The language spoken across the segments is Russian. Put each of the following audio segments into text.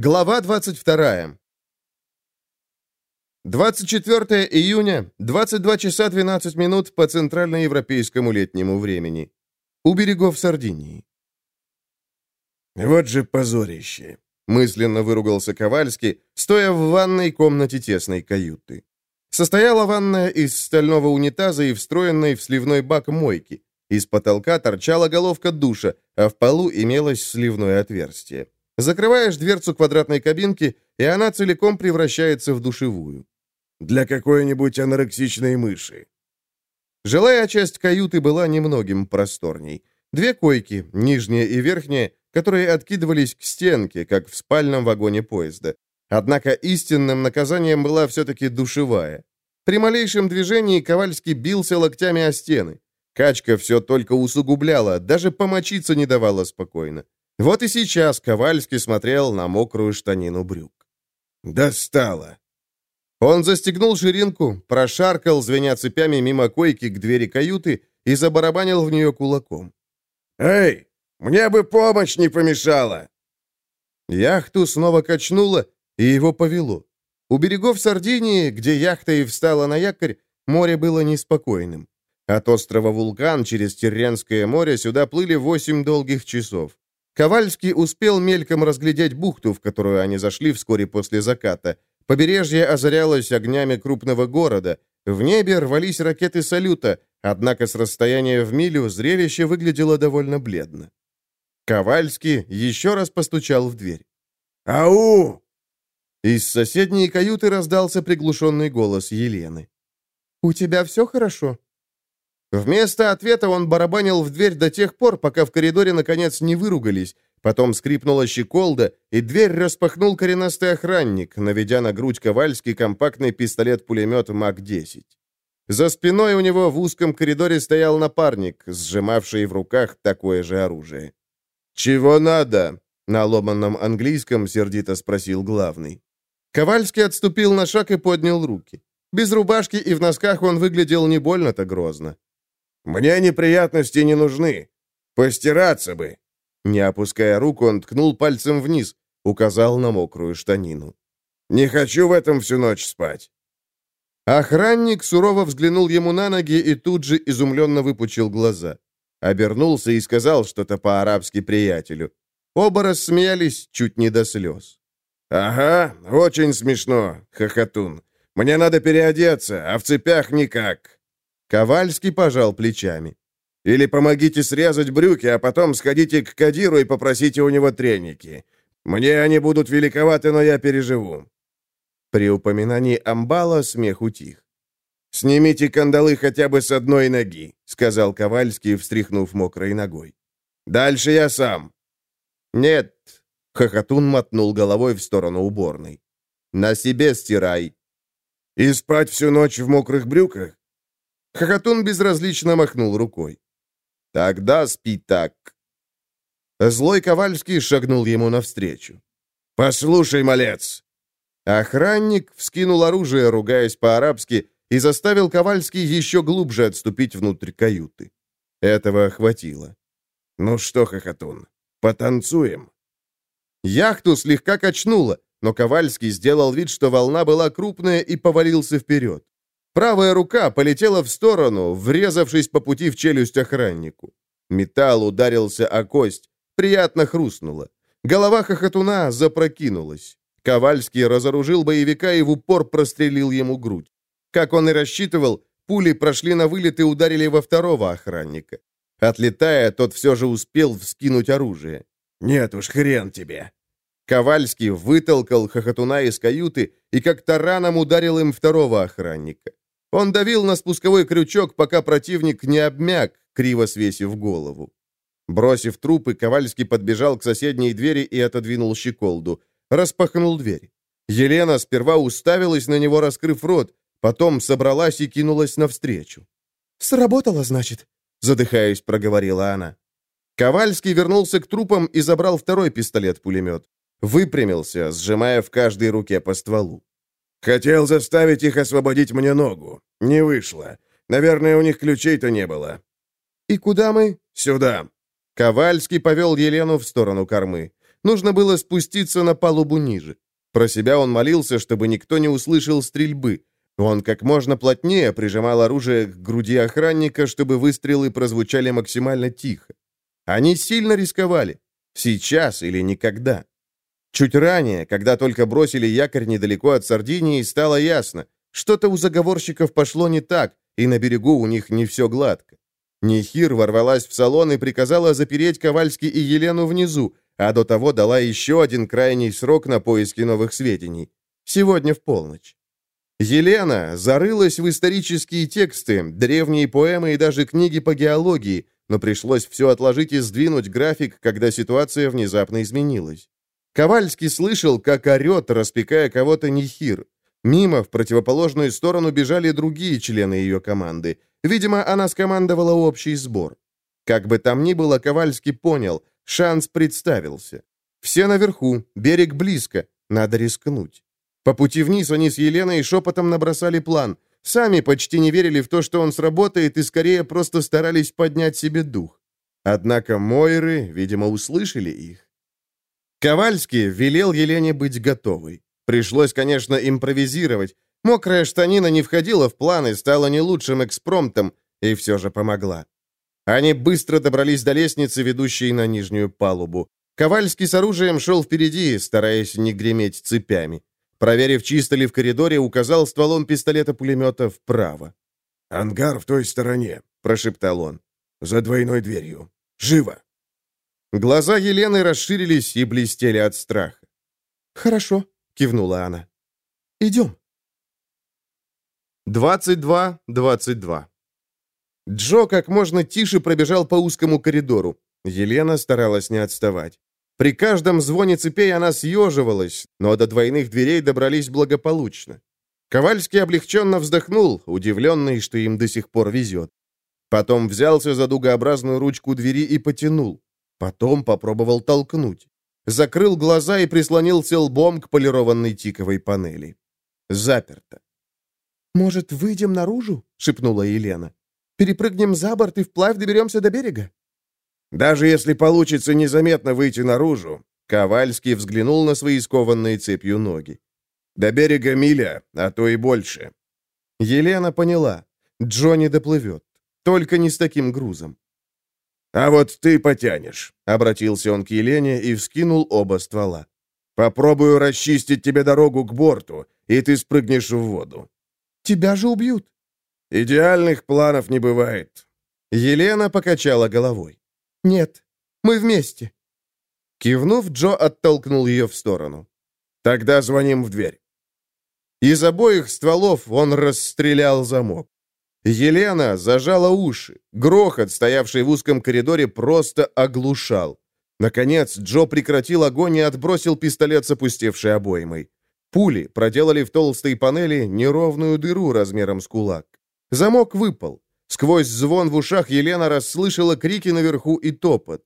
Глава 22. 24 июня, 22 часа 12 минут по центральноевропейскому летнему времени. У берегов Сардинии. «Вот же позорище!» — мысленно выругался Ковальский, стоя в ванной комнате тесной каюты. Состояла ванная из стального унитаза и встроенной в сливной бак мойки. Из потолка торчала головка душа, а в полу имелось сливное отверстие. Закрываешь дверцу квадратной кабинки, и она целиком превращается в душевую. Для какой-нибудь анорексичной мыши. Жилая часть каюты была немногим просторней. Две койки, нижняя и верхняя, которые откидывались к стенке, как в спальном вагоне поезда. Однако истинным наказанием была все-таки душевая. При малейшем движении Ковальский бился локтями о стены. Качка все только усугубляла, даже помочиться не давала спокойно. Вот и сейчас Ковальский смотрел на мокрую штанину брюк. «Достало!» Он застегнул ширинку, прошаркал, звеня цепями мимо койки к двери каюты и забарабанил в нее кулаком. «Эй, мне бы помощь не помешала!» Яхту снова качнуло, и его повело. У берегов Сардинии, где яхта и встала на якорь, море было неспокойным. От острова Вулкан через Терренское море сюда плыли восемь долгих часов. Ковальский успел мельком разглядеть бухту, в которую они зашли вскоре после заката. Побережье озарялось огнями крупного города. В небе рвались ракеты салюта, однако с расстояния в милю зрелище выглядело довольно бледно. Ковальский еще раз постучал в дверь. «Ау!» Из соседней каюты раздался приглушенный голос Елены. «У тебя все хорошо?» Вместо ответа он барабанил в дверь до тех пор, пока в коридоре наконец не выругались. Потом скрипнула щеколда, и дверь распахнул коренастый охранник, наведя на грудь Ковальский компактный пистолет-пулемет МАК-10. За спиной у него в узком коридоре стоял напарник, сжимавший в руках такое же оружие. «Чего надо?» — на ломанном английском сердито спросил главный. Ковальский отступил на шаг и поднял руки. Без рубашки и в носках он выглядел не больно-то грозно. Мне неприятности не нужны. Постираться бы». Не опуская руку, он ткнул пальцем вниз, указал на мокрую штанину. «Не хочу в этом всю ночь спать». Охранник сурово взглянул ему на ноги и тут же изумленно выпучил глаза. Обернулся и сказал что-то по-арабски приятелю. Оба рассмеялись чуть не до слез. «Ага, очень смешно, хохотун. Мне надо переодеться, а в цепях никак». Ковальский пожал плечами. «Или помогите срезать брюки, а потом сходите к Кадиру и попросите у него треники. Мне они будут великоваты, но я переживу». При упоминании амбала смех утих. «Снимите кандалы хотя бы с одной ноги», — сказал Ковальский, встряхнув мокрой ногой. «Дальше я сам». «Нет», — Хохотун мотнул головой в сторону уборной. «На себе стирай». «И спать всю ночь в мокрых брюках?» Хохотун безразлично махнул рукой. «Тогда спи так». Злой Ковальский шагнул ему навстречу. «Послушай, малец!» Охранник вскинул оружие, ругаясь по-арабски, и заставил Ковальский еще глубже отступить внутрь каюты. Этого хватило. «Ну что, Хохотун, потанцуем?» Яхту слегка качнуло, но Ковальский сделал вид, что волна была крупная, и повалился вперед. Правая рука полетела в сторону, врезавшись по пути в челюсть охраннику. Металл ударился о кость, приятно хрустнуло. Голова хохотуна запрокинулась. Ковальский разоружил боевика и в упор прострелил ему грудь. Как он и рассчитывал, пули прошли на вылет и ударили во второго охранника. Отлетая, тот все же успел вскинуть оружие. «Нет уж, хрен тебе!» Ковальский вытолкал хохотуна из каюты и как тараном ударил им второго охранника. Он давил на спусковой крючок, пока противник не обмяк, криво свесив голову. Бросив трупы, Ковальский подбежал к соседней двери и отодвинул щеколду. Распахнул дверь. Елена сперва уставилась на него, раскрыв рот, потом собралась и кинулась навстречу. «Сработало, значит?» — задыхаясь, проговорила она. Ковальский вернулся к трупам и забрал второй пистолет-пулемет. Выпрямился, сжимая в каждой руке по стволу. Хотел заставить их освободить мне ногу. Не вышло. Наверное, у них ключей-то не было. «И куда мы?» «Сюда». Ковальский повел Елену в сторону кормы. нужно было спуститься на палубу ниже. Про себя он молился, чтобы никто не услышал стрельбы. Он как можно плотнее прижимал оружие к груди охранника, чтобы выстрелы прозвучали максимально тихо. Они сильно рисковали. Сейчас или никогда. Чуть ранее, когда только бросили якорь недалеко от Сардинии, стало ясно, что-то у заговорщиков пошло не так, и на берегу у них не все гладко. Нихир ворвалась в салон и приказала запереть Ковальский и Елену внизу, а до того дала еще один крайний срок на поиски новых сведений. Сегодня в полночь. Елена зарылась в исторические тексты, древние поэмы и даже книги по геологии, но пришлось все отложить и сдвинуть график, когда ситуация внезапно изменилась. Ковальский слышал, как орет, распекая кого-то Нихир. Мимо, в противоположную сторону, бежали другие члены ее команды. Видимо, она скомандовала общий сбор. Как бы там ни было, Ковальский понял, шанс представился. Все наверху, берег близко, надо рискнуть. По пути вниз они с Еленой шепотом набросали план. Сами почти не верили в то, что он сработает, и скорее просто старались поднять себе дух. Однако Мойры, видимо, услышали их. Ковальский велел Елене быть готовой. Пришлось, конечно, импровизировать. Мокрая штанина не входила в план и стала не лучшим экспромтом, и все же помогла. Они быстро добрались до лестницы, ведущей на нижнюю палубу. Ковальский с оружием шел впереди, стараясь не греметь цепями. Проверив, чисто ли в коридоре, указал стволом пистолета-пулемета вправо. «Ангар в той стороне», — прошептал он. «За двойной дверью. Живо!» Глаза Елены расширились и блестели от страха. «Хорошо», — кивнула она. «Идем». 22-22 Джо как можно тише пробежал по узкому коридору. Елена старалась не отставать. При каждом звоне цепей она съеживалась, но до двойных дверей добрались благополучно. Ковальский облегченно вздохнул, удивленный, что им до сих пор везет. Потом взялся за дугообразную ручку двери и потянул. Потом попробовал толкнуть. Закрыл глаза и прислонился лбом к полированной тиковой панели. Заперто. «Может, выйдем наружу?» — шепнула Елена. «Перепрыгнем за борт и вплавь доберемся до берега?» «Даже если получится незаметно выйти наружу», Ковальский взглянул на свои скованные цепью ноги. «До берега миля, а то и больше». Елена поняла. Джо не доплывет. Только не с таким грузом. «А вот ты потянешь», — обратился он к Елене и вскинул оба ствола. «Попробую расчистить тебе дорогу к борту, и ты спрыгнешь в воду». «Тебя же убьют». «Идеальных планов не бывает». Елена покачала головой. «Нет, мы вместе». Кивнув, Джо оттолкнул ее в сторону. «Тогда звоним в дверь». Из обоих стволов он расстрелял замок. Елена зажала уши. Грохот, стоявший в узком коридоре, просто оглушал. Наконец, Джо прекратил огонь и отбросил пистолет с опустевшей обоймой. Пули проделали в толстой панели неровную дыру размером с кулак. Замок выпал. Сквозь звон в ушах Елена расслышала крики наверху и топот.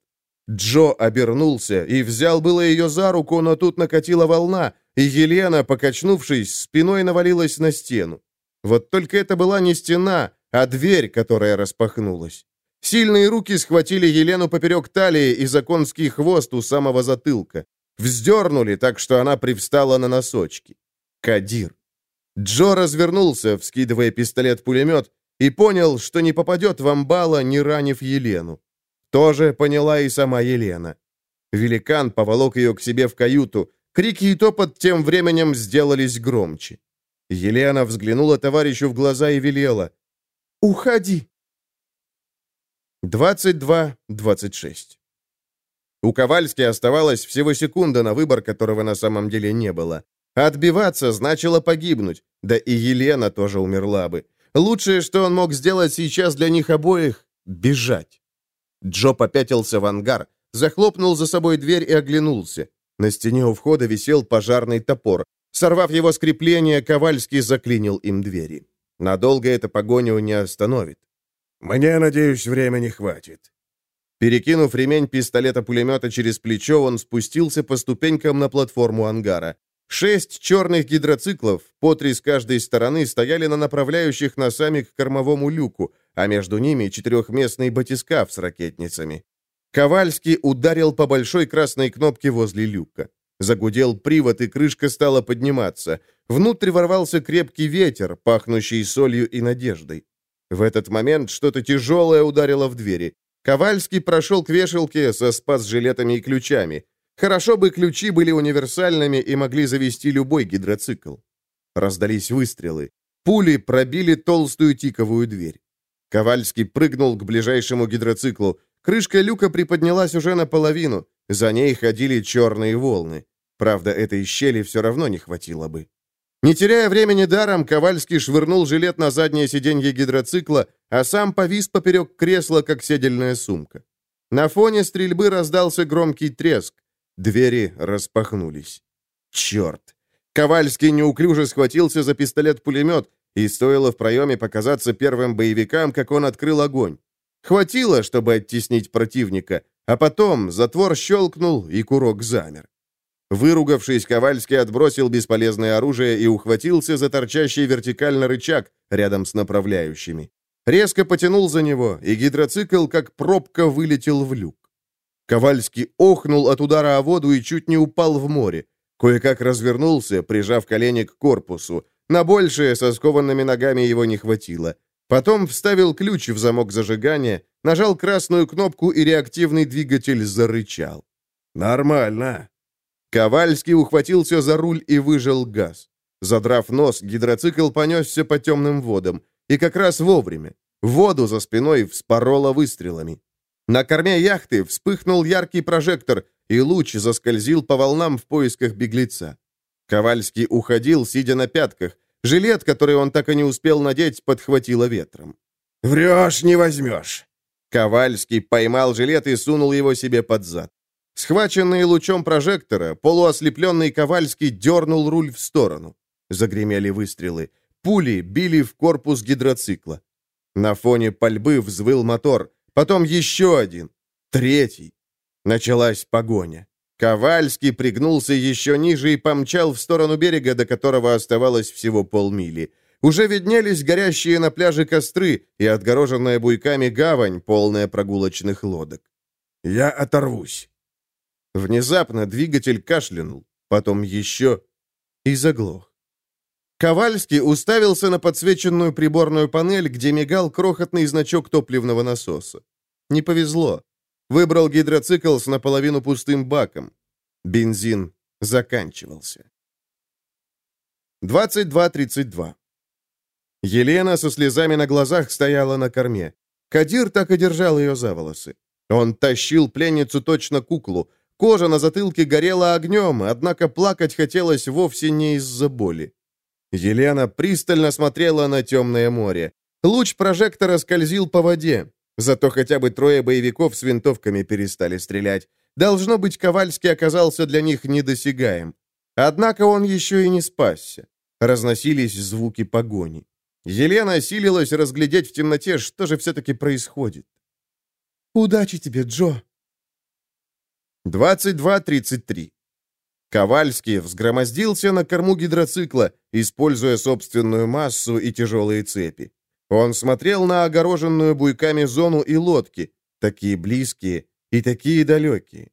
Джо обернулся и взял было ее за руку, но тут накатила волна, и Елена, покачнувшись, спиной навалилась на стену. Вот только это была не стена, а дверь, которая распахнулась. Сильные руки схватили Елену поперек талии и за конский хвост у самого затылка. Вздернули так, что она привстала на носочки. Кадир. Джо развернулся, вскидывая пистолет-пулемет, и понял, что не попадет в амбала, не ранив Елену. Тоже поняла и сама Елена. Великан поволок ее к себе в каюту. Крики и топот тем временем сделались громче. Елена взглянула товарищу в глаза и велела. «Уходи!» 22-26 У Ковальски оставалась всего секунда на выбор, которого на самом деле не было. Отбиваться значило погибнуть, да и Елена тоже умерла бы. Лучшее, что он мог сделать сейчас для них обоих — бежать. Джо попятился в ангар, захлопнул за собой дверь и оглянулся. На стене у входа висел пожарный топор. Сорвав его скрепление, Ковальский заклинил им двери. Надолго эта погоню не остановит. «Мне, надеюсь, времени хватит». Перекинув ремень пистолета-пулемета через плечо, он спустился по ступенькам на платформу ангара. Шесть черных гидроциклов, по три с каждой стороны, стояли на направляющих носами к кормовому люку, а между ними четырехместный батискаф с ракетницами. Ковальский ударил по большой красной кнопке возле люка. Загудел привод, и крышка стала подниматься. Внутрь ворвался крепкий ветер, пахнущий солью и надеждой. В этот момент что-то тяжелое ударило в двери. Ковальский прошел к вешалке со спас-жилетами и ключами. Хорошо бы ключи были универсальными и могли завести любой гидроцикл. Раздались выстрелы. Пули пробили толстую тиковую дверь. Ковальский прыгнул к ближайшему гидроциклу. Крышка люка приподнялась уже наполовину. За ней ходили черные волны. Правда, этой щели все равно не хватило бы. Не теряя времени даром, Ковальский швырнул жилет на заднее сиденье гидроцикла, а сам повис поперек кресла, как седельная сумка. На фоне стрельбы раздался громкий треск. Двери распахнулись. Черт! Ковальский неуклюже схватился за пистолет-пулемет, и стоило в проеме показаться первым боевикам, как он открыл огонь. Хватило, чтобы оттеснить противника, а потом затвор щелкнул, и курок замер. Выругавшись, Ковальский отбросил бесполезное оружие и ухватился за торчащий вертикально рычаг рядом с направляющими. Резко потянул за него, и гидроцикл, как пробка, вылетел в люк. Ковальский охнул от удара о воду и чуть не упал в море. Кое-как развернулся, прижав колени к корпусу. На большее со скованными ногами его не хватило. Потом вставил ключ в замок зажигания, нажал красную кнопку, и реактивный двигатель зарычал. «Нормально», Ковальский ухватился за руль и выжал газ. Задрав нос, гидроцикл понесся по темным водам. И как раз вовремя. Воду за спиной вспороло выстрелами. На корме яхты вспыхнул яркий прожектор, и луч заскользил по волнам в поисках беглеца. Ковальский уходил, сидя на пятках. Жилет, который он так и не успел надеть, подхватило ветром. «Врешь, не возьмешь!» Ковальский поймал жилет и сунул его себе под зад. Схваченный лучом прожектора, полуослепленный Ковальский дернул руль в сторону. Загремели выстрелы. Пули били в корпус гидроцикла. На фоне пальбы взвыл мотор. Потом еще один. Третий. Началась погоня. Ковальский пригнулся еще ниже и помчал в сторону берега, до которого оставалось всего полмили. Уже виднелись горящие на пляже костры и отгороженная буйками гавань, полная прогулочных лодок. «Я оторвусь», Внезапно двигатель кашлянул, потом еще и заглох. Ковальский уставился на подсвеченную приборную панель, где мигал крохотный значок топливного насоса. Не повезло. Выбрал гидроцикл с наполовину пустым баком. Бензин заканчивался. 22.32. Елена со слезами на глазах стояла на корме. Кадир так и держал ее за волосы. Он тащил пленницу точно куклу, Кожа на затылке горела огнем, однако плакать хотелось вовсе не из-за боли. Елена пристально смотрела на темное море. Луч прожектора скользил по воде. Зато хотя бы трое боевиков с винтовками перестали стрелять. Должно быть, Ковальский оказался для них недосягаем. Однако он еще и не спасся. Разносились звуки погони. Елена силилась разглядеть в темноте, что же все-таки происходит. «Удачи тебе, Джо!» 22.33. Ковальский взгромоздился на корму гидроцикла, используя собственную массу и тяжелые цепи. Он смотрел на огороженную буйками зону и лодки, такие близкие и такие далекие.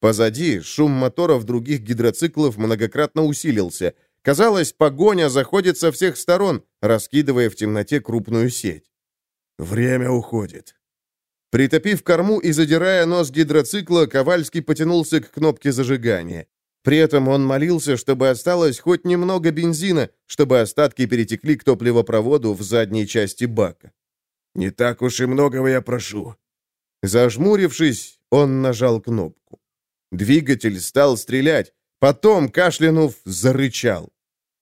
Позади шум моторов других гидроциклов многократно усилился. Казалось, погоня заходит со всех сторон, раскидывая в темноте крупную сеть. «Время уходит», Притопив корму и задирая нос гидроцикла, Ковальский потянулся к кнопке зажигания. При этом он молился, чтобы осталось хоть немного бензина, чтобы остатки перетекли к топливопроводу в задней части бака. «Не так уж и многого я прошу». Зажмурившись, он нажал кнопку. Двигатель стал стрелять, потом, кашлянув, зарычал.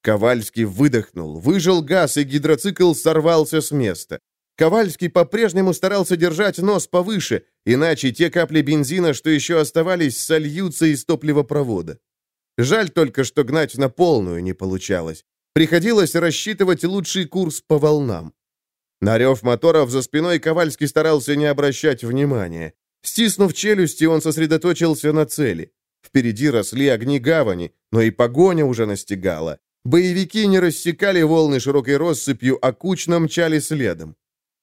Ковальский выдохнул, выжил газ, и гидроцикл сорвался с места. Ковальский по-прежнему старался держать нос повыше, иначе те капли бензина, что еще оставались, сольются из топливопровода. Жаль только, что гнать на полную не получалось. Приходилось рассчитывать лучший курс по волнам. На рев моторов за спиной Ковальский старался не обращать внимания. Стиснув челюсти, он сосредоточился на цели. Впереди росли огни гавани, но и погоня уже настигала. Боевики не рассекали волны широкой россыпью, а кучно мчали следом.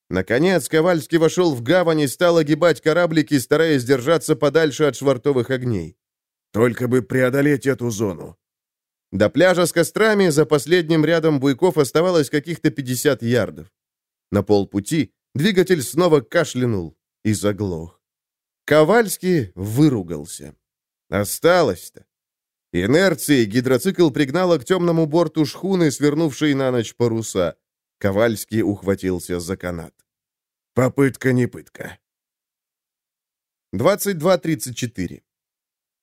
Наконец, Ковальский вошел в гавань и стал огибать кораблики, стараясь держаться подальше от швартовых огней. «Только бы преодолеть эту зону». До пляжа с кострами за последним рядом буйков оставалось каких-то 50 ярдов. На полпути двигатель снова кашлянул и заглох. Ковальский выругался. Осталось-то. Инерцией гидроцикл пригнала к темному борту шхуны, свернувшей на ночь паруса. Ковальский ухватился за канат. Попытка не пытка. 22.34.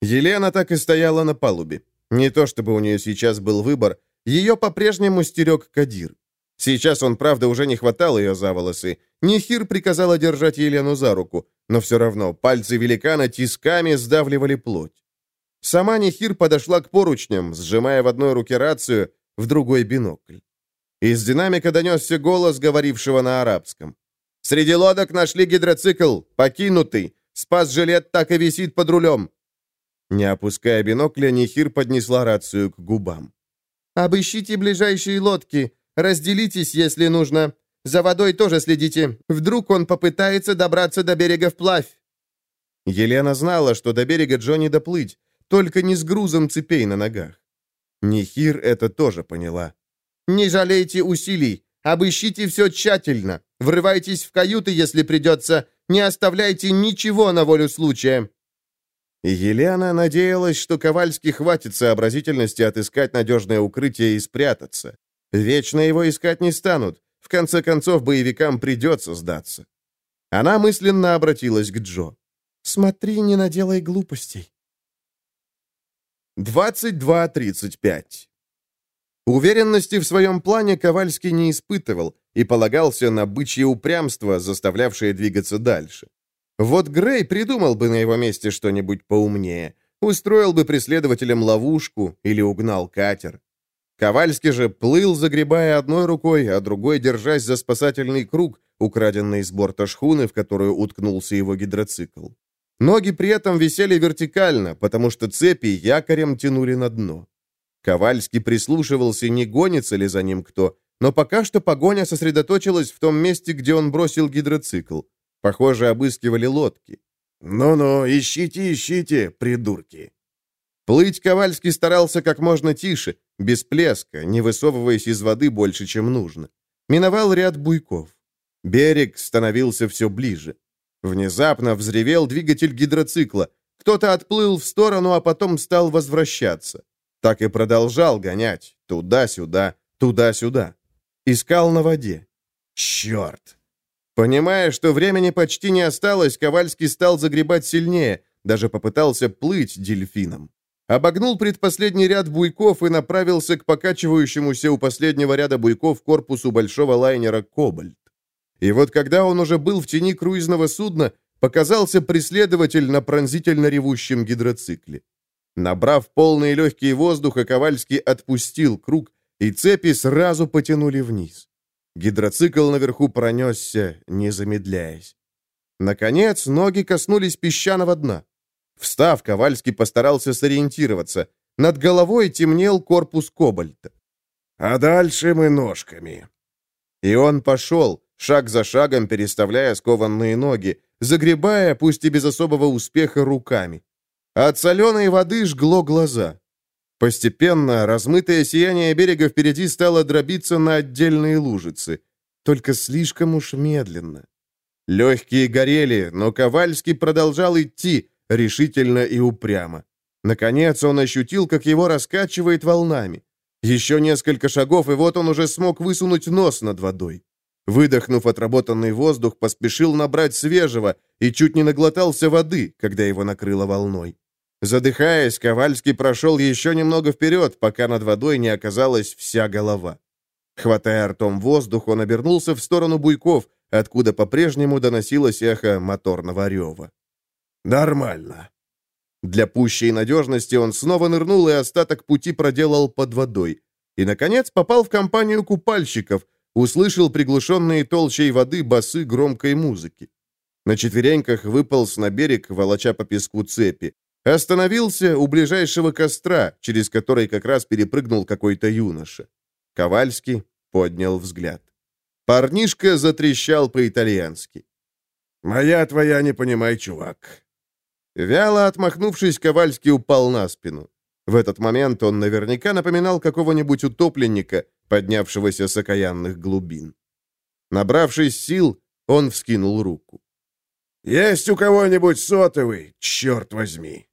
Елена так и стояла на палубе. Не то чтобы у нее сейчас был выбор, ее по-прежнему стерег Кадир. Сейчас он, правда, уже не хватал ее за волосы. Нихир приказала держать Елену за руку, но все равно пальцы великана тисками сдавливали плоть. Сама Нихир подошла к поручням, сжимая в одной руке рацию, в другой бинокль. Из динамика донесся голос, говорившего на арабском. «Среди лодок нашли гидроцикл, покинутый. Спас-жилет так и висит под рулем». Не опуская бинокля, Нихир поднесла рацию к губам. «Обыщите ближайшие лодки. Разделитесь, если нужно. За водой тоже следите. Вдруг он попытается добраться до берега вплавь». Елена знала, что до берега Джонни доплыть, только не с грузом цепей на ногах. Нихир это тоже поняла. Не жалейте усилий. Обыщите все тщательно. Врывайтесь в каюты, если придется. Не оставляйте ничего на волю случая». Елена надеялась, что Ковальский хватит сообразительности отыскать надежное укрытие и спрятаться. Вечно его искать не станут. В конце концов, боевикам придется сдаться. Она мысленно обратилась к Джо. «Смотри, не наделай глупостей». 22.35 Уверенности в своем плане Ковальский не испытывал и полагался на бычье упрямство, заставлявшее двигаться дальше. Вот Грей придумал бы на его месте что-нибудь поумнее, устроил бы преследователям ловушку или угнал катер. Ковальский же плыл, загребая одной рукой, а другой держась за спасательный круг, украденный с борта шхуны, в которую уткнулся его гидроцикл. Ноги при этом висели вертикально, потому что цепи якорем тянули на дно. Ковальский прислушивался, не гонится ли за ним кто, но пока что погоня сосредоточилась в том месте, где он бросил гидроцикл. Похоже, обыскивали лодки. «Ну-ну, ищите, ищите, придурки!» Плыть Ковальский старался как можно тише, без плеска, не высовываясь из воды больше, чем нужно. Миновал ряд буйков. Берег становился все ближе. Внезапно взревел двигатель гидроцикла. Кто-то отплыл в сторону, а потом стал возвращаться. Так и продолжал гонять. Туда-сюда, туда-сюда. Искал на воде. Черт! Понимая, что времени почти не осталось, Ковальский стал загребать сильнее, даже попытался плыть дельфином. Обогнул предпоследний ряд буйков и направился к покачивающемуся у последнего ряда буйков корпусу большого лайнера «Кобальт». И вот когда он уже был в тени круизного судна, показался преследователь на пронзительно ревущем гидроцикле. Набрав полные легкие воздуха, Ковальский отпустил круг, и цепи сразу потянули вниз. Гидроцикл наверху пронесся, не замедляясь. Наконец, ноги коснулись песчаного дна. Встав, Ковальский постарался сориентироваться. Над головой темнел корпус кобальта. «А дальше мы ножками». И он пошел, шаг за шагом переставляя скованные ноги, загребая, пусть и без особого успеха, руками. От соленой воды жгло глаза. Постепенно размытое сияние берега впереди стало дробиться на отдельные лужицы. Только слишком уж медленно. Легкие горели, но Ковальский продолжал идти, решительно и упрямо. Наконец он ощутил, как его раскачивает волнами. Еще несколько шагов, и вот он уже смог высунуть нос над водой. Выдохнув отработанный воздух, поспешил набрать свежего и чуть не наглотался воды, когда его накрыло волной. Задыхаясь, Ковальский прошел еще немного вперед, пока над водой не оказалась вся голова. Хватая ртом воздух, он обернулся в сторону буйков, откуда по-прежнему доносилось эхо моторного рева. «Нормально». Для пущей надежности он снова нырнул и остаток пути проделал под водой. И, наконец, попал в компанию купальщиков, услышал приглушенные толщей воды басы громкой музыки. На четвереньках выполз на берег, волоча по песку цепи. Остановился у ближайшего костра, через который как раз перепрыгнул какой-то юноша. Ковальский поднял взгляд. Парнишка затрещал по-итальянски. «Моя твоя, не понимай, чувак». Вяло отмахнувшись, Ковальский упал на спину. В этот момент он наверняка напоминал какого-нибудь утопленника, поднявшегося с окаянных глубин. Набравшись сил, он вскинул руку. «Есть у кого-нибудь сотовый, черт возьми!»